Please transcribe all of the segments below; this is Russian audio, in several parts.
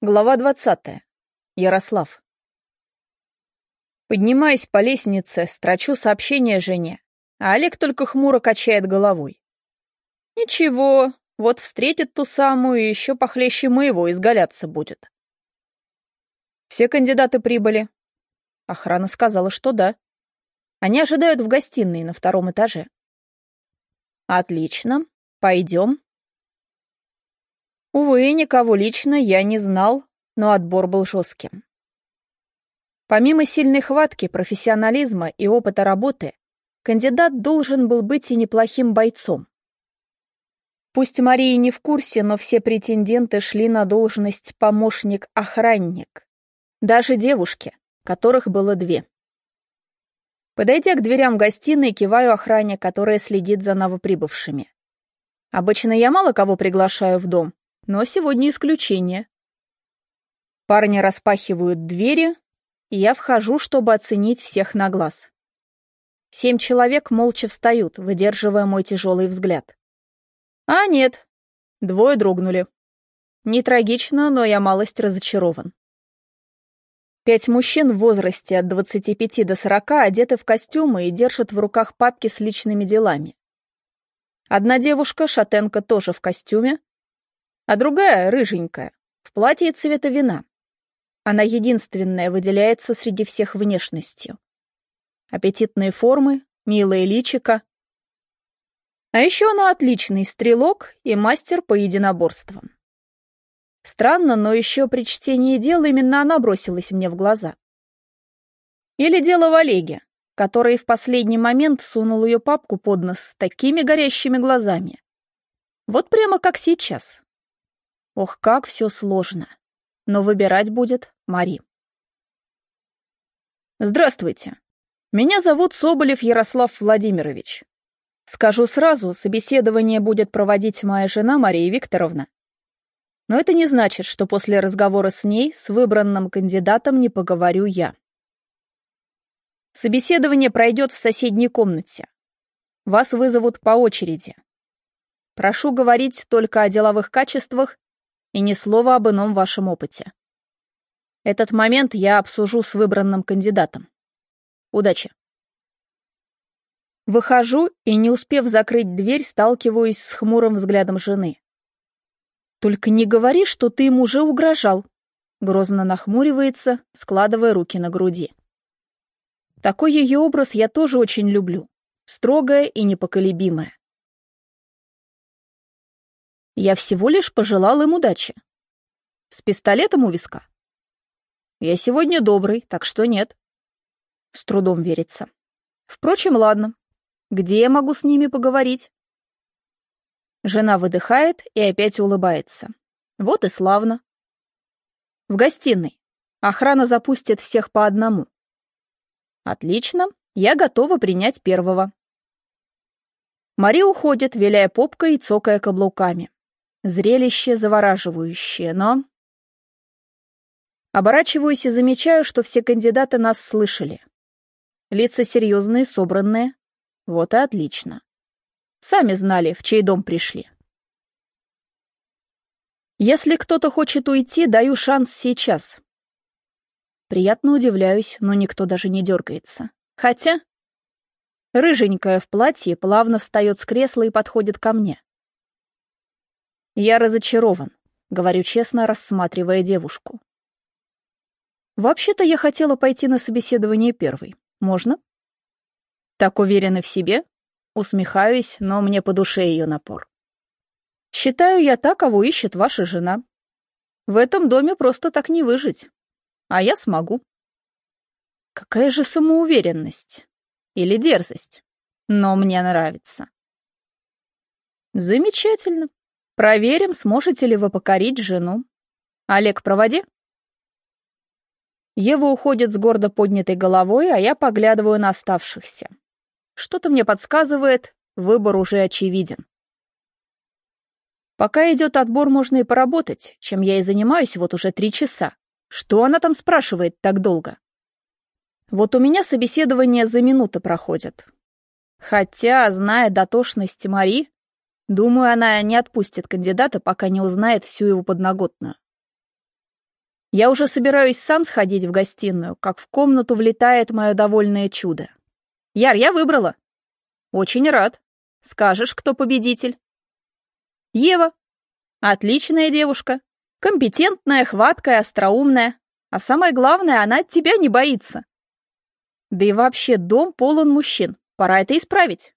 Глава двадцатая. Ярослав. Поднимаясь по лестнице, строчу сообщение жене, а Олег только хмуро качает головой. Ничего, вот встретит ту самую и еще похлеще моего изгаляться будет. Все кандидаты прибыли. Охрана сказала, что да. Они ожидают в гостиной на втором этаже. Отлично, пойдем. Увы, никого лично я не знал, но отбор был жестким. Помимо сильной хватки, профессионализма и опыта работы, кандидат должен был быть и неплохим бойцом. Пусть Мария не в курсе, но все претенденты шли на должность помощник-охранник. Даже девушки, которых было две. Подойдя к дверям гостиной, киваю охране, которая следит за новоприбывшими. Обычно я мало кого приглашаю в дом, но сегодня исключение. Парни распахивают двери, и я вхожу, чтобы оценить всех на глаз. Семь человек молча встают, выдерживая мой тяжелый взгляд. А нет, двое дрогнули. Не трагично, но я малость разочарован. Пять мужчин в возрасте от 25 до 40 одеты в костюмы и держат в руках папки с личными делами. Одна девушка, шатенка, тоже в костюме, а другая, рыженькая, в платье цвета вина. Она единственная выделяется среди всех внешностью. Аппетитные формы, милое личико. А еще она отличный стрелок и мастер по единоборствам. Странно, но еще при чтении дела именно она бросилась мне в глаза. Или дело в Олеге, который в последний момент сунул ее папку под нос с такими горящими глазами. Вот прямо как сейчас. Ох, как все сложно. Но выбирать будет Мари. Здравствуйте. Меня зовут Соболев Ярослав Владимирович. Скажу сразу, собеседование будет проводить моя жена Мария Викторовна. Но это не значит, что после разговора с ней с выбранным кандидатом не поговорю я. Собеседование пройдет в соседней комнате. Вас вызовут по очереди. Прошу говорить только о деловых качествах и ни слова об ином вашем опыте. Этот момент я обсужу с выбранным кандидатом. Удачи. Выхожу и, не успев закрыть дверь, сталкиваюсь с хмурым взглядом жены. «Только не говори, что ты ему уже угрожал», — грозно нахмуривается, складывая руки на груди. Такой ее образ я тоже очень люблю, строгая и непоколебимая. Я всего лишь пожелал им удачи. С пистолетом у виска. Я сегодня добрый, так что нет. С трудом верится. Впрочем, ладно. Где я могу с ними поговорить? Жена выдыхает и опять улыбается. Вот и славно. В гостиной. Охрана запустит всех по одному. Отлично, я готова принять первого. Мари уходит, виляя попкой и цокая каблуками. Зрелище завораживающее, но... Оборачиваюсь и замечаю, что все кандидаты нас слышали. Лица серьезные, собранные. Вот и отлично. Сами знали, в чей дом пришли. Если кто-то хочет уйти, даю шанс сейчас. Приятно удивляюсь, но никто даже не дергается. Хотя... Рыженькая в платье плавно встает с кресла и подходит ко мне. Я разочарован, говорю честно, рассматривая девушку. Вообще-то я хотела пойти на собеседование первой. Можно? Так уверены в себе? Усмехаюсь, но мне по душе ее напор. Считаю я та, кого ищет ваша жена. В этом доме просто так не выжить. А я смогу. Какая же самоуверенность. Или дерзость. Но мне нравится. Замечательно. Проверим, сможете ли вы покорить жену. Олег, проводи. Ева уходит с гордо поднятой головой, а я поглядываю на оставшихся. Что-то мне подсказывает, выбор уже очевиден. Пока идет отбор, можно и поработать, чем я и занимаюсь вот уже три часа. Что она там спрашивает так долго? Вот у меня собеседование за минуты проходит. Хотя, зная дотошность Мари, Думаю, она не отпустит кандидата, пока не узнает всю его подноготную. Я уже собираюсь сам сходить в гостиную, как в комнату влетает мое довольное чудо. Яр, я выбрала. Очень рад. Скажешь, кто победитель? Ева. Отличная девушка. Компетентная, хваткая, остроумная. А самое главное, она тебя не боится. Да и вообще дом полон мужчин. Пора это исправить.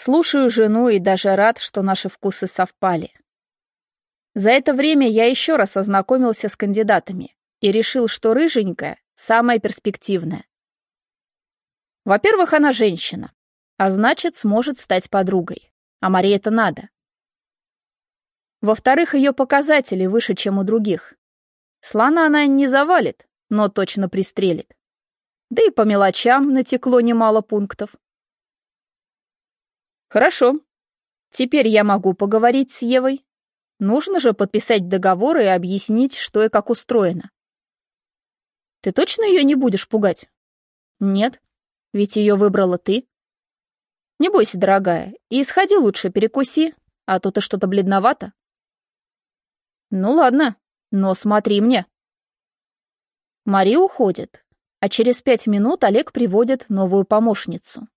Слушаю жену и даже рад, что наши вкусы совпали. За это время я еще раз ознакомился с кандидатами и решил, что рыженькая самая перспективная. Во-первых, она женщина, а значит, сможет стать подругой. А Марии это надо. Во-вторых, ее показатели выше, чем у других. Слана она не завалит, но точно пристрелит. Да и по мелочам натекло немало пунктов. Хорошо. Теперь я могу поговорить с Евой. Нужно же подписать договор и объяснить, что и как устроено. Ты точно ее не будешь пугать? Нет, ведь ее выбрала ты. Не бойся, дорогая, и сходи лучше, перекуси, а то ты что-то бледновато. Ну ладно, но смотри мне. Мари уходит, а через пять минут Олег приводит новую помощницу.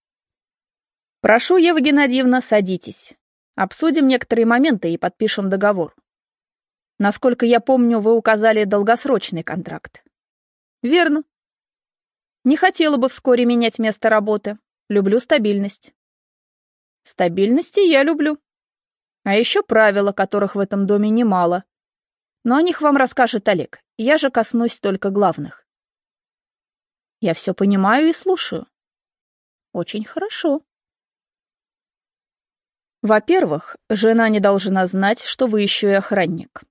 Прошу, Ева Геннадьевна, садитесь. Обсудим некоторые моменты и подпишем договор. Насколько я помню, вы указали долгосрочный контракт. Верно. Не хотела бы вскоре менять место работы. Люблю стабильность. Стабильности я люблю. А еще правила, которых в этом доме немало. Но о них вам расскажет Олег. Я же коснусь только главных. Я все понимаю и слушаю. Очень хорошо. Во-первых, жена не должна знать, что вы еще и охранник.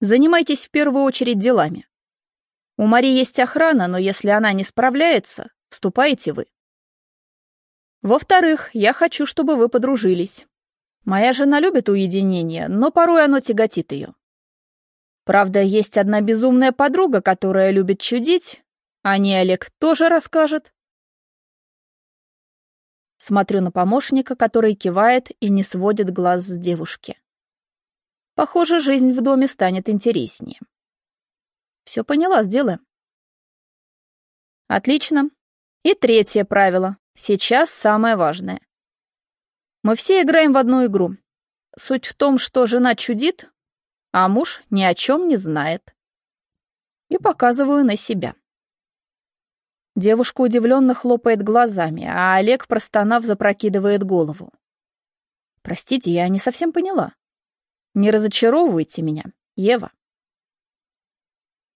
Занимайтесь в первую очередь делами. У Мари есть охрана, но если она не справляется, вступаете вы. Во-вторых, я хочу, чтобы вы подружились. Моя жена любит уединение, но порой оно тяготит ее. Правда, есть одна безумная подруга, которая любит чудить, а не Олег тоже расскажет. Смотрю на помощника, который кивает и не сводит глаз с девушки. Похоже, жизнь в доме станет интереснее. Все поняла, сделаем. Отлично. И третье правило. Сейчас самое важное. Мы все играем в одну игру. Суть в том, что жена чудит, а муж ни о чем не знает. И показываю на себя. Девушка удивленно хлопает глазами, а Олег, простонав, запрокидывает голову. «Простите, я не совсем поняла. Не разочаровывайте меня, Ева.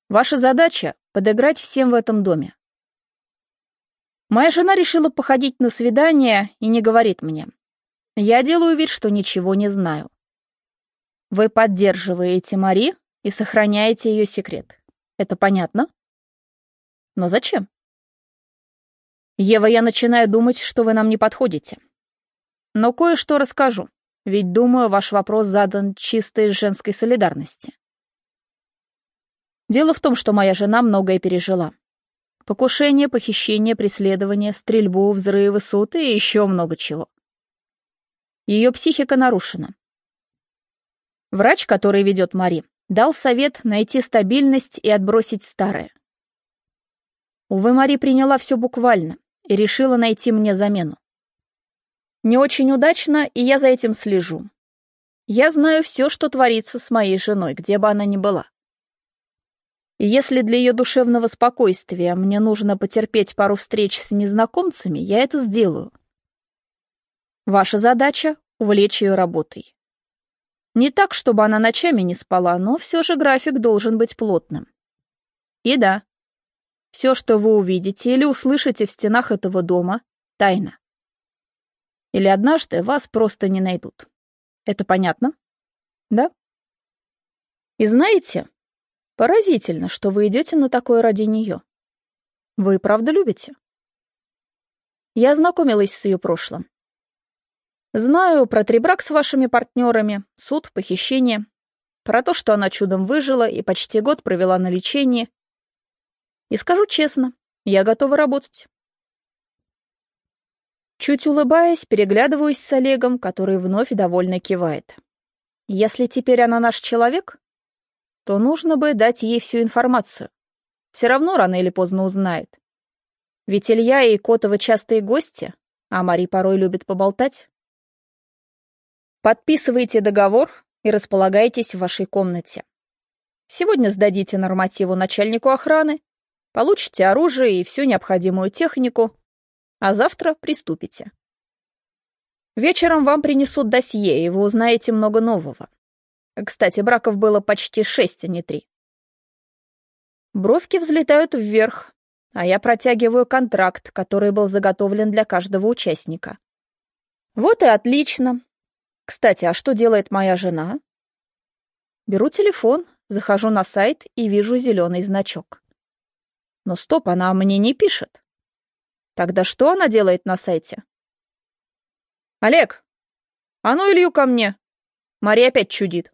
Ваша задача — подыграть всем в этом доме. Моя жена решила походить на свидание и не говорит мне. Я делаю вид, что ничего не знаю. Вы поддерживаете Мари и сохраняете ее секрет. Это понятно? Но зачем? Ева, я начинаю думать, что вы нам не подходите. Но кое-что расскажу, ведь, думаю, ваш вопрос задан чисто из женской солидарности. Дело в том, что моя жена многое пережила. Покушение, похищение, преследование, стрельбу, взрывы, суд и еще много чего. Ее психика нарушена. Врач, который ведет Мари, дал совет найти стабильность и отбросить старое. Увы, Мари приняла все буквально и решила найти мне замену. Не очень удачно, и я за этим слежу. Я знаю все, что творится с моей женой, где бы она ни была. И если для ее душевного спокойствия мне нужно потерпеть пару встреч с незнакомцами, я это сделаю. Ваша задача — увлечь ее работой. Не так, чтобы она ночами не спала, но все же график должен быть плотным. И да, все, что вы увидите или услышите в стенах этого дома, тайна. Или однажды вас просто не найдут. Это понятно? Да? И знаете, поразительно, что вы идете на такое ради нее. Вы правда любите? Я ознакомилась с ее прошлым. Знаю про трибрак с вашими партнерами, суд, похищение, про то, что она чудом выжила и почти год провела на лечении, и скажу честно, я готова работать. Чуть улыбаясь, переглядываюсь с Олегом, который вновь довольно кивает. Если теперь она наш человек, то нужно бы дать ей всю информацию. Все равно рано или поздно узнает. Ведь Илья и Котова частые гости, а Мари порой любит поболтать. Подписывайте договор и располагайтесь в вашей комнате. Сегодня сдадите нормативу начальнику охраны, получите оружие и всю необходимую технику, а завтра приступите. Вечером вам принесут досье, и вы узнаете много нового. Кстати, браков было почти шесть, а не три. Бровки взлетают вверх, а я протягиваю контракт, который был заготовлен для каждого участника. Вот и отлично. Кстати, а что делает моя жена? Беру телефон, захожу на сайт и вижу зеленый значок. Но стоп, она мне не пишет. Тогда что она делает на сайте? Олег, а ну Илью ко мне. Мария опять чудит.